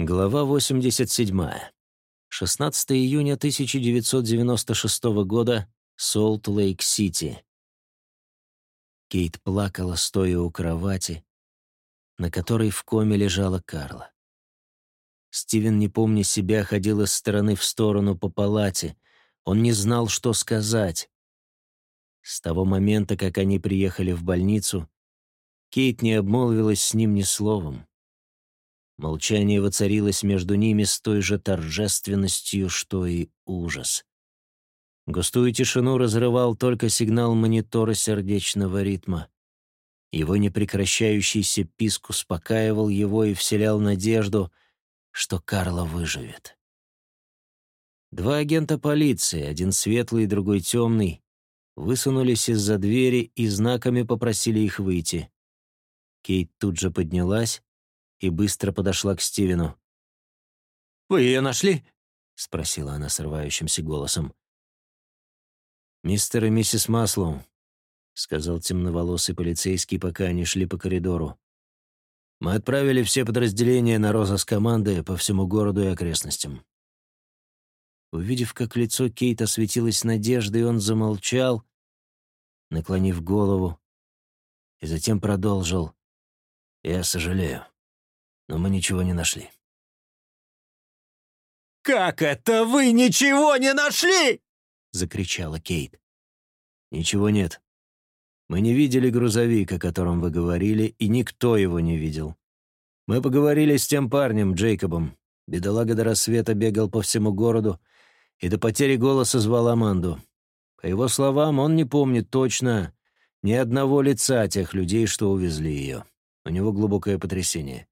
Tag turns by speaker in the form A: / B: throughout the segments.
A: Глава 87. 16 июня 1996 года. Солт-Лейк-Сити. Кейт плакала, стоя у кровати, на которой в коме лежала Карла. Стивен, не помня себя, ходил из стороны в сторону по палате. Он не знал, что сказать. С того момента, как они приехали в больницу, Кейт не обмолвилась с ним ни словом. Молчание воцарилось между ними с той же торжественностью, что и ужас. Густую тишину разрывал только сигнал монитора сердечного ритма. Его непрекращающийся писк успокаивал его и вселял надежду, что Карла выживет. Два агента полиции, один светлый и другой темный, высунулись из-за двери и знаками попросили их выйти. Кейт тут же поднялась, и быстро подошла к Стивену. «Вы ее нашли?» — спросила она срывающимся голосом. «Мистер и миссис Маслоу», — сказал темноволосый полицейский, пока они шли по коридору. «Мы отправили все подразделения на розыск команды по всему городу и окрестностям». Увидев, как лицо Кейта светилось надеждой, он замолчал, наклонив голову, и затем продолжил. «Я сожалею но мы ничего не нашли.
B: «Как это вы ничего не нашли?» — закричала Кейт.
A: «Ничего нет. Мы не видели грузовик, о котором вы говорили, и никто его не видел. Мы поговорили с тем парнем, Джейкобом. Бедолага до рассвета бегал по всему городу и до потери голоса звал Аманду. По его словам, он не помнит точно ни одного лица тех людей, что увезли ее. У него глубокое потрясение.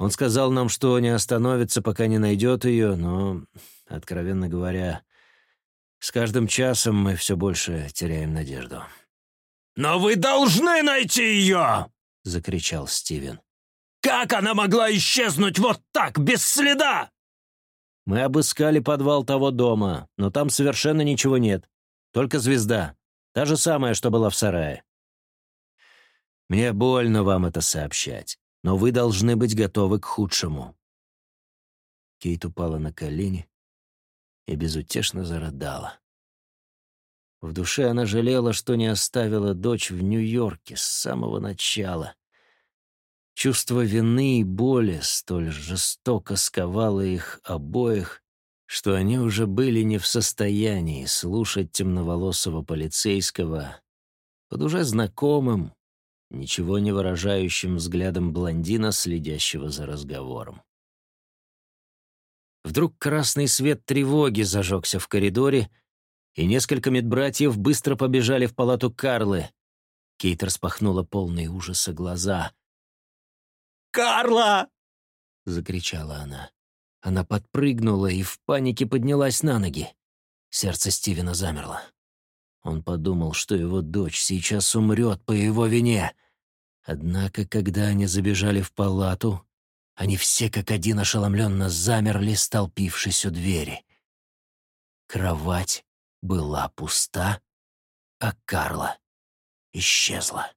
A: Он сказал нам, что не остановится, пока не найдет ее, но, откровенно говоря, с каждым часом мы все больше теряем надежду.
B: «Но вы должны найти ее!» — закричал Стивен. «Как она могла исчезнуть вот так, без следа?»
A: Мы обыскали подвал того дома, но там совершенно ничего нет. Только звезда. Та же самая, что была в сарае. Мне больно вам это сообщать но вы должны быть готовы к худшему». Кейт упала на колени и безутешно зарыдала. В душе она жалела, что не оставила дочь в Нью-Йорке с самого начала. Чувство вины и боли столь жестоко сковало их обоих, что они уже были не в состоянии слушать темноволосого полицейского под уже знакомым, ничего не выражающим взглядом блондина, следящего за разговором. Вдруг красный свет тревоги зажегся в коридоре, и несколько медбратьев быстро побежали в палату Карлы. Кейт распахнула полные ужаса глаза.
B: «Карла!»
A: — закричала она. Она подпрыгнула и в панике поднялась на ноги. Сердце Стивена замерло. Он подумал, что его дочь сейчас умрет по его вине. Однако, когда они забежали в палату, они все как один ошеломленно замерли, столпившись у двери. Кровать была пуста, а Карла исчезла.